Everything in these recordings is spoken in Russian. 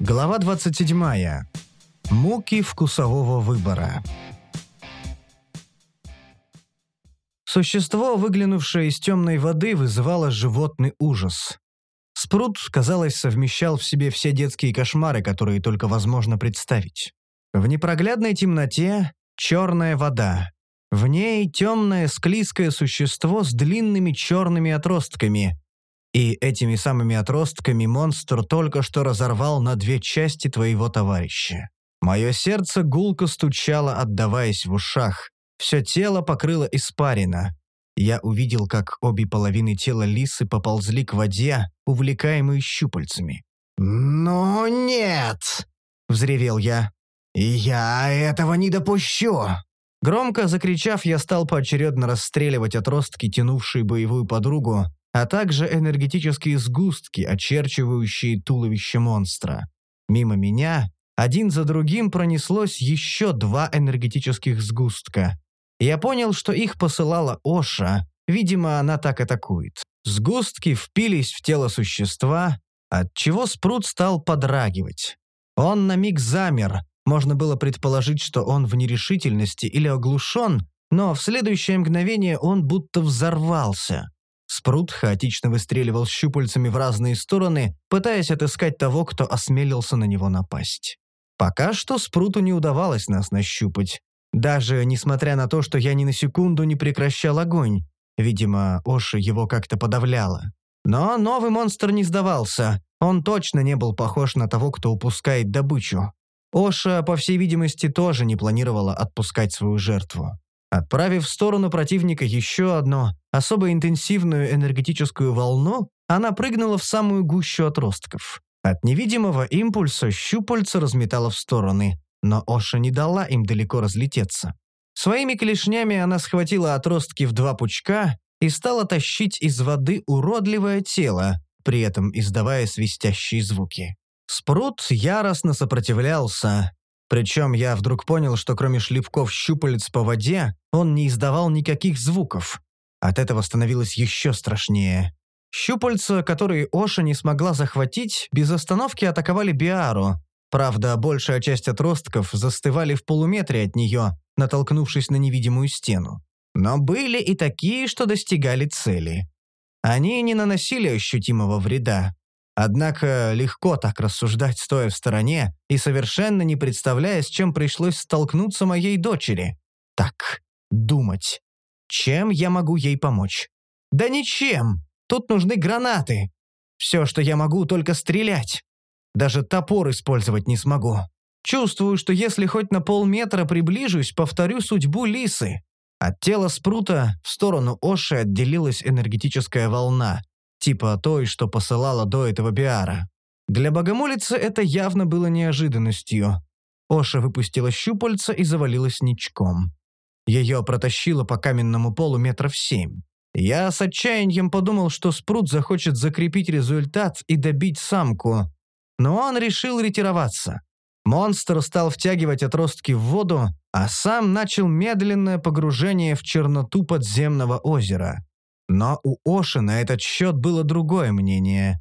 Глава 27. Муки вкусового выбора. Существо, выглянувшее из темной воды, вызывало животный ужас. Спрут, казалось, совмещал в себе все детские кошмары, которые только возможно представить. В непроглядной темноте черная вода. В ней темное склизкое существо с длинными черными отростками, и этими самыми отростками монстр только что разорвал на две части твоего товарища. Мое сердце гулко стучало, отдаваясь в ушах. Все тело покрыло испарина. Я увидел, как обе половины тела лисы поползли к воде, увлекаемые щупальцами. «Ну нет!» — взревел я. «Я этого не допущу!» Громко закричав, я стал поочередно расстреливать отростки, тянувшие боевую подругу, а также энергетические сгустки, очерчивающие туловище монстра. Мимо меня один за другим пронеслось еще два энергетических сгустка. Я понял, что их посылала Оша, видимо, она так атакует. Сгустки впились в тело существа, отчего спрут стал подрагивать. Он на миг замер, можно было предположить, что он в нерешительности или оглушен, но в следующее мгновение он будто взорвался. Спрут хаотично выстреливал щупальцами в разные стороны, пытаясь отыскать того, кто осмелился на него напасть. Пока что Спруту не удавалось нас нащупать. Даже несмотря на то, что я ни на секунду не прекращал огонь. Видимо, Оша его как-то подавляла. Но новый монстр не сдавался. Он точно не был похож на того, кто упускает добычу. Оша, по всей видимости, тоже не планировала отпускать свою жертву. Отправив в сторону противника еще одну, особо интенсивную энергетическую волну, она прыгнула в самую гущу отростков. От невидимого импульса щупальца разметала в стороны, но Оша не дала им далеко разлететься. Своими клешнями она схватила отростки в два пучка и стала тащить из воды уродливое тело, при этом издавая свистящие звуки. Спрут яростно сопротивлялся, причем я вдруг понял, что кроме шлепков щупалец по воде, он не издавал никаких звуков. От этого становилось еще страшнее. Щупальца, которые Оша не смогла захватить, без остановки атаковали Биару. Правда, большая часть отростков застывали в полуметре от нее, натолкнувшись на невидимую стену. Но были и такие, что достигали цели. Они не наносили ощутимого вреда, Однако легко так рассуждать, стоя в стороне, и совершенно не представляя, с чем пришлось столкнуться моей дочери. Так, думать. Чем я могу ей помочь? Да ничем. Тут нужны гранаты. Все, что я могу, только стрелять. Даже топор использовать не смогу. Чувствую, что если хоть на полметра приближусь, повторю судьбу лисы. От тела спрута в сторону Оши отделилась энергетическая волна, типа той, что посылала до этого Биара. Для богомолицы это явно было неожиданностью. Оша выпустила щупальца и завалилась ничком. Ее протащило по каменному полу метров семь. Я с отчаянием подумал, что Спрут захочет закрепить результат и добить самку. Но он решил ретироваться. Монстр стал втягивать отростки в воду, а сам начал медленное погружение в черноту подземного озера. Но у Оши на этот счет было другое мнение.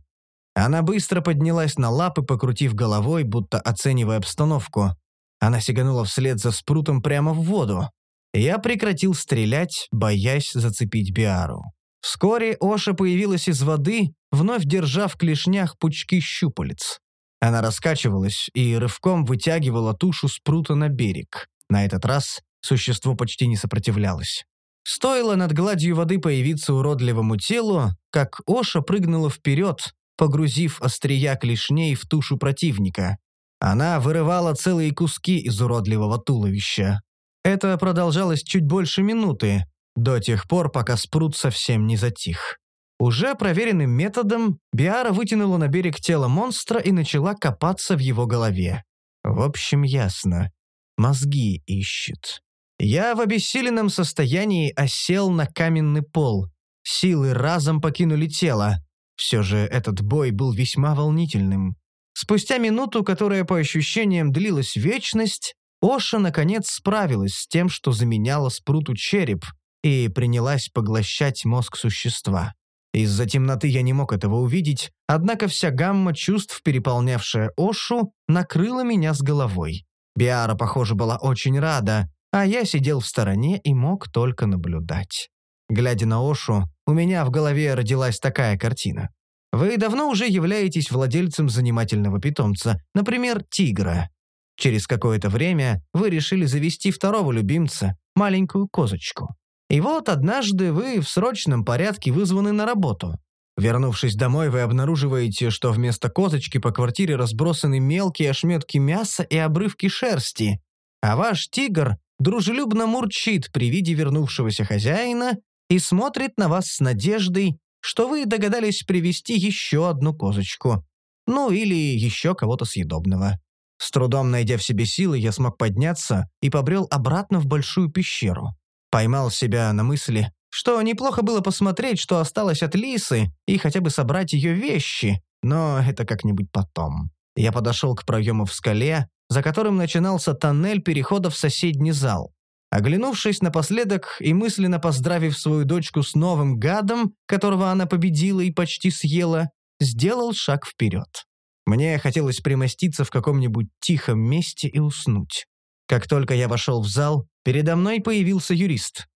Она быстро поднялась на лапы, покрутив головой, будто оценивая обстановку. Она сиганула вслед за спрутом прямо в воду. Я прекратил стрелять, боясь зацепить Биару. Вскоре Оша появилась из воды, вновь держа в клешнях пучки щупалец. Она раскачивалась и рывком вытягивала тушу спрута на берег. На этот раз существо почти не сопротивлялось. Стоило над гладью воды появиться уродливому телу, как Оша прыгнула вперед, погрузив острия клешней в тушу противника. Она вырывала целые куски из уродливого туловища. Это продолжалось чуть больше минуты, до тех пор, пока спрут совсем не затих. Уже проверенным методом Биара вытянула на берег тело монстра и начала копаться в его голове. В общем, ясно. Мозги ищет. Я в обессиленном состоянии осел на каменный пол. Силы разом покинули тело. Все же этот бой был весьма волнительным. Спустя минуту, которая по ощущениям длилась вечность, Оша наконец справилась с тем, что заменяла спруту череп, и принялась поглощать мозг существа. Из-за темноты я не мог этого увидеть, однако вся гамма чувств, переполнявшая Ошу, накрыла меня с головой. Биара, похоже, была очень рада, а я сидел в стороне и мог только наблюдать. Глядя на Ошу, у меня в голове родилась такая картина. Вы давно уже являетесь владельцем занимательного питомца, например, тигра. Через какое-то время вы решили завести второго любимца, маленькую козочку. И вот однажды вы в срочном порядке вызваны на работу. Вернувшись домой, вы обнаруживаете, что вместо козочки по квартире разбросаны мелкие ошметки мяса и обрывки шерсти, а ваш тигр дружелюбно мурчит при виде вернувшегося хозяина и смотрит на вас с надеждой, что вы догадались привести еще одну козочку. Ну или еще кого-то съедобного. С трудом найдя в себе силы, я смог подняться и побрел обратно в большую пещеру. Поймал себя на мысли, что неплохо было посмотреть, что осталось от Лисы, и хотя бы собрать ее вещи, но это как-нибудь потом. Я подошел к проему в скале, за которым начинался тоннель перехода в соседний зал. Оглянувшись напоследок и мысленно поздравив свою дочку с новым гадом, которого она победила и почти съела, сделал шаг вперед. Мне хотелось примоститься в каком-нибудь тихом месте и уснуть. Как только я вошел в зал, передо мной появился юрист.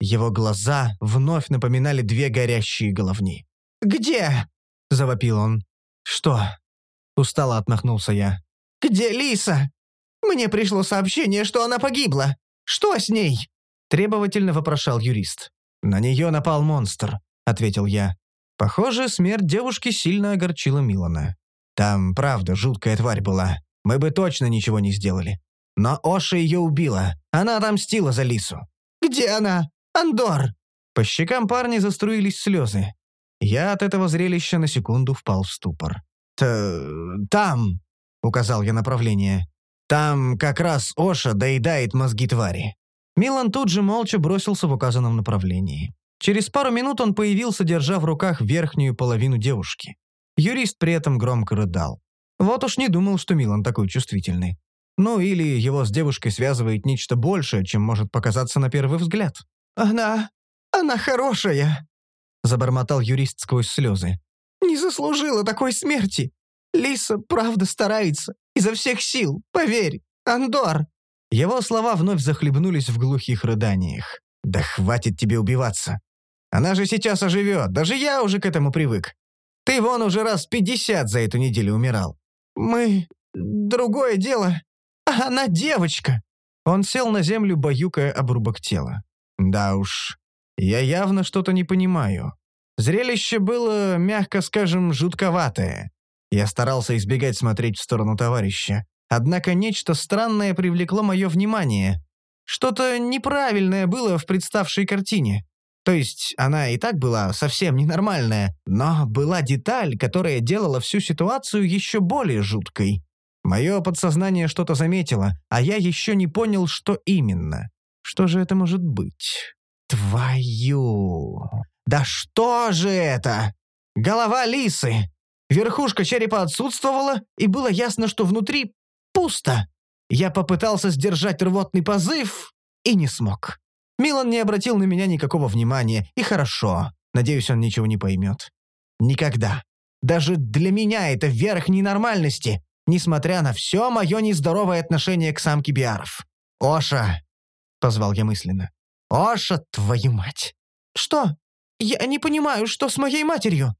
Его глаза вновь напоминали две горящие головни. «Где?» — завопил он. «Что?» — устало отмахнулся я. «Где Лиса? Мне пришло сообщение, что она погибла. Что с ней?» Требовательно вопрошал юрист. «На нее напал монстр», — ответил я. Похоже, смерть девушки сильно огорчила Милана. Там, правда, жуткая тварь была. Мы бы точно ничего не сделали. Но Оша ее убила. Она отомстила за Лису. «Где она? Андор!» По щекам парня заструились слезы. Я от этого зрелища на секунду впал в ступор. «Т... там!» — указал я направление. Там как раз Оша доедает мозги твари». Милан тут же молча бросился в указанном направлении. Через пару минут он появился, держа в руках верхнюю половину девушки. Юрист при этом громко рыдал. Вот уж не думал, что Милан такой чувствительный. Ну или его с девушкой связывает нечто большее, чем может показаться на первый взгляд. «Она... она хорошая», — забормотал юрист сквозь слезы. «Не заслужила такой смерти. Лиса правда старается. Изо всех сил, поверь, Андор!» Его слова вновь захлебнулись в глухих рыданиях. «Да хватит тебе убиваться! Она же сейчас оживет, даже я уже к этому привык. Ты вон уже раз пятьдесят за эту неделю умирал». «Мы... другое дело. Она девочка!» Он сел на землю, баюкая обрубок тела. «Да уж, я явно что-то не понимаю. Зрелище было, мягко скажем, жутковатое. Я старался избегать смотреть в сторону товарища. Однако нечто странное привлекло мое внимание. Что-то неправильное было в представшей картине. То есть она и так была совсем ненормальная, но была деталь, которая делала всю ситуацию еще более жуткой. Мое подсознание что-то заметило, а я еще не понял, что именно. Что же это может быть? Твою... Да что же это? Голова лисы! Верхушка черепа отсутствовала, и было ясно, что внутри пусто. Я попытался сдержать рвотный позыв и не смог. Милан не обратил на меня никакого внимания, и хорошо. Надеюсь, он ничего не поймет. Никогда. Даже для меня это верх ненормальности, несмотря на все мое нездоровое отношение к самке Биаров. «Оша!» — позвал я мысленно. «Оша, твою мать!» «Что? Я не понимаю, что с моей матерью?»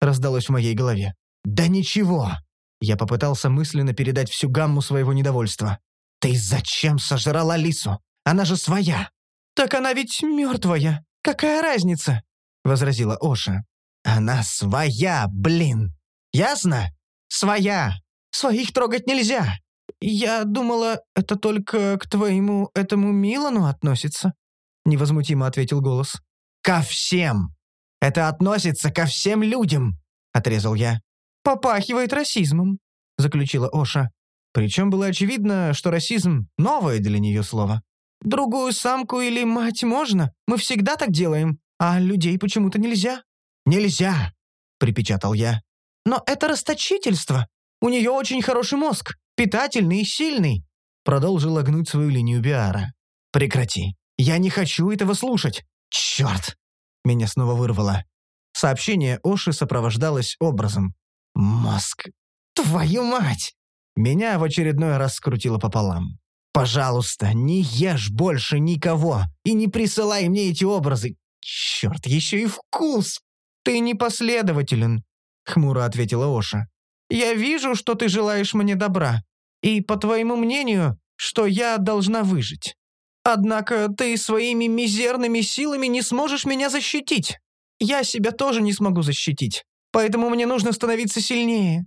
Раздалось в моей голове. «Да ничего!» Я попытался мысленно передать всю гамму своего недовольства. «Ты зачем сожрала Лису? Она же своя!» «Так она ведь мертвая! Какая разница?» — возразила Оша. «Она своя, блин! Ясно? Своя! Своих трогать нельзя!» «Я думала, это только к твоему этому Милану относится», — невозмутимо ответил голос. «Ко всем! Это относится ко всем людям!» — отрезал я. «Попахивает расизмом», — заключила Оша. Причем было очевидно, что расизм — новое для нее слово. «Другую самку или мать можно, мы всегда так делаем, а людей почему-то нельзя». «Нельзя!» — припечатал я. «Но это расточительство. У нее очень хороший мозг, питательный и сильный», — продолжила гнуть свою линию Биара. «Прекрати. Я не хочу этого слушать. Черт!» Меня снова вырвало. Сообщение Оши сопровождалось образом. «Мозг! Твою мать!» Меня в очередной раз скрутило пополам. «Пожалуйста, не ешь больше никого и не присылай мне эти образы. Черт, еще и вкус!» «Ты непоследователен», — хмуро ответила Оша. «Я вижу, что ты желаешь мне добра, и, по твоему мнению, что я должна выжить. Однако ты своими мизерными силами не сможешь меня защитить. Я себя тоже не смогу защитить, поэтому мне нужно становиться сильнее.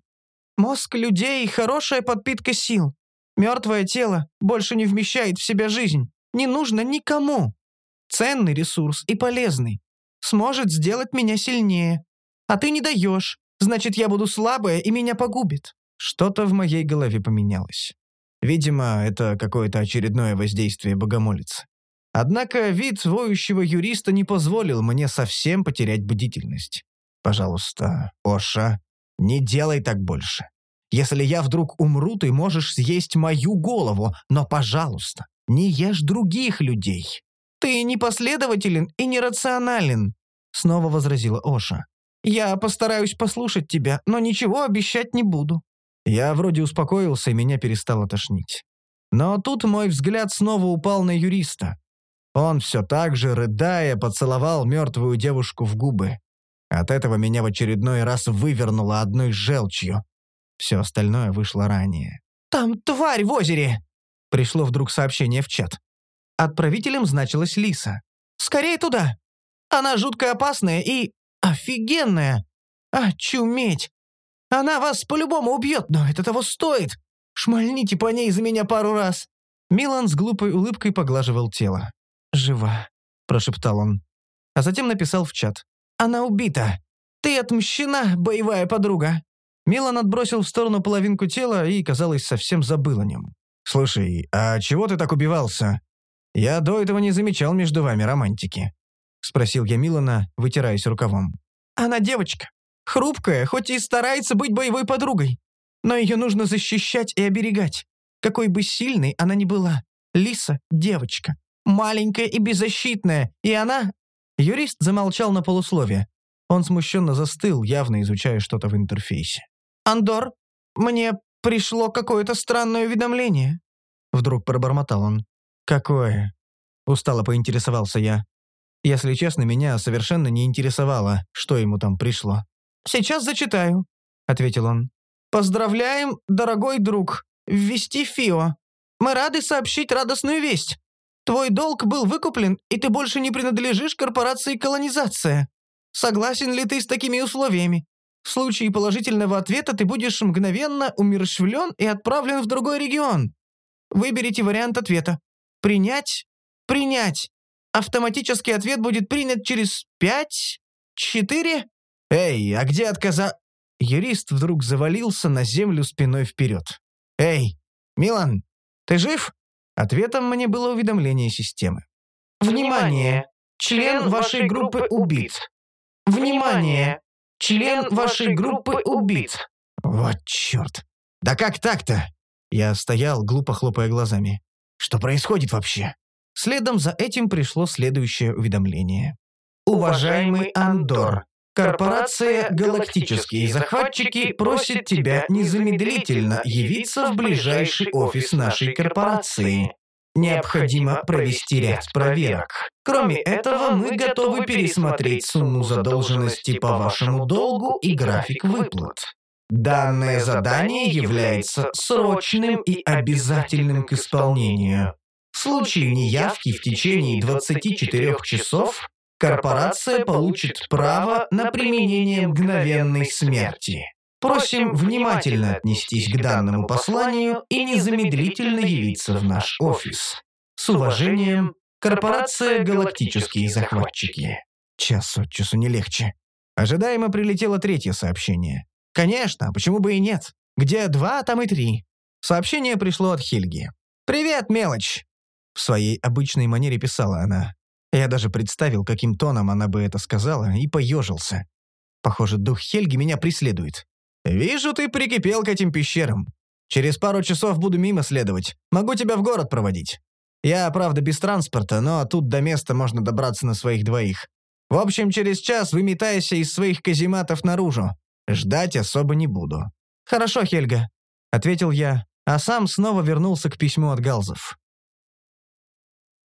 Мозг людей — хорошая подпитка сил. Мертвое тело больше не вмещает в себя жизнь, не нужно никому. Ценный ресурс и полезный. Сможет сделать меня сильнее. А ты не даешь, значит, я буду слабая и меня погубит. Что-то в моей голове поменялось. Видимо, это какое-то очередное воздействие богомолицы. Однако вид воющего юриста не позволил мне совсем потерять бдительность. «Пожалуйста, Оша, не делай так больше. Если я вдруг умру, ты можешь съесть мою голову, но, пожалуйста, не ешь других людей». «Ты непоследователен и нерационален», — снова возразила Оша. «Я постараюсь послушать тебя, но ничего обещать не буду. Я вроде успокоился, и меня перестало тошнить. Но тут мой взгляд снова упал на юриста. Он все так же, рыдая, поцеловал мертвую девушку в губы. От этого меня в очередной раз вывернуло одной желчью. Все остальное вышло ранее. «Там тварь в озере!» Пришло вдруг сообщение в чат. Отправителем значилась Лиса. «Скорее туда! Она жутко опасная и офигенная! Очуметь! Она вас по-любому убьет, но это того стоит. Шмальните по ней за меня пару раз». Милан с глупой улыбкой поглаживал тело. «Жива», — прошептал он. А затем написал в чат. «Она убита. Ты отмщена, боевая подруга». Милан отбросил в сторону половинку тела и, казалось, совсем забыл о нем. «Слушай, а чего ты так убивался? Я до этого не замечал между вами романтики», — спросил я Милана, вытираясь рукавом. «Она девочка. Хрупкая, хоть и старается быть боевой подругой. Но ее нужно защищать и оберегать. Какой бы сильной она ни была. Лиса — девочка. Маленькая и беззащитная. И она... Юрист замолчал на полусловие. Он смущенно застыл, явно изучая что-то в интерфейсе. «Андор, мне пришло какое-то странное уведомление». Вдруг пробормотал он. «Какое?» Устало поинтересовался я. Если честно, меня совершенно не интересовало, что ему там пришло. «Сейчас зачитаю», — ответил он. «Поздравляем, дорогой друг, ввести ФИО. Мы рады сообщить радостную весть. Твой долг был выкуплен, и ты больше не принадлежишь корпорации «Колонизация». Согласен ли ты с такими условиями? В случае положительного ответа ты будешь мгновенно умерщвлен и отправлен в другой регион. Выберите вариант ответа. Принять? Принять. Автоматический ответ будет принят через пять, четыре, «Эй, а где отказа...» Юрист вдруг завалился на землю спиной вперед. «Эй, Милан, ты жив?» Ответом мне было уведомление системы. «Внимание! Член вашей группы убит! Внимание! Член вашей группы убит!» «Вот черт! Да как так-то?» Я стоял, глупо хлопая глазами. «Что происходит вообще?» Следом за этим пришло следующее уведомление. «Уважаемый Андор, Корпорация «Галактические захватчики» просит тебя незамедлительно явиться в ближайший офис нашей корпорации. Необходимо провести ряд проверок. Кроме этого, мы готовы пересмотреть сумму задолженности по вашему долгу и график выплат. Данное задание является срочным и обязательным к исполнению. В случае неявки в течение 24 часов корпорация получит право на применение мгновенной смерти. Просим внимательно отнестись к данному посланию и незамедлительно явиться в наш офис. С уважением, корпорация «Галактические захватчики». Час от часу не легче. Ожидаемо прилетело третье сообщение. Конечно, почему бы и нет? Где два, там и три. Сообщение пришло от Хельги. «Привет, мелочь!» В своей обычной манере писала она. Я даже представил, каким тоном она бы это сказала, и поежился. Похоже, дух Хельги меня преследует. «Вижу, ты прикипел к этим пещерам. Через пару часов буду мимо следовать. Могу тебя в город проводить. Я, правда, без транспорта, но тут до места можно добраться на своих двоих. В общем, через час выметайся из своих казематов наружу. Ждать особо не буду». «Хорошо, Хельга», — ответил я, а сам снова вернулся к письму от Галзов.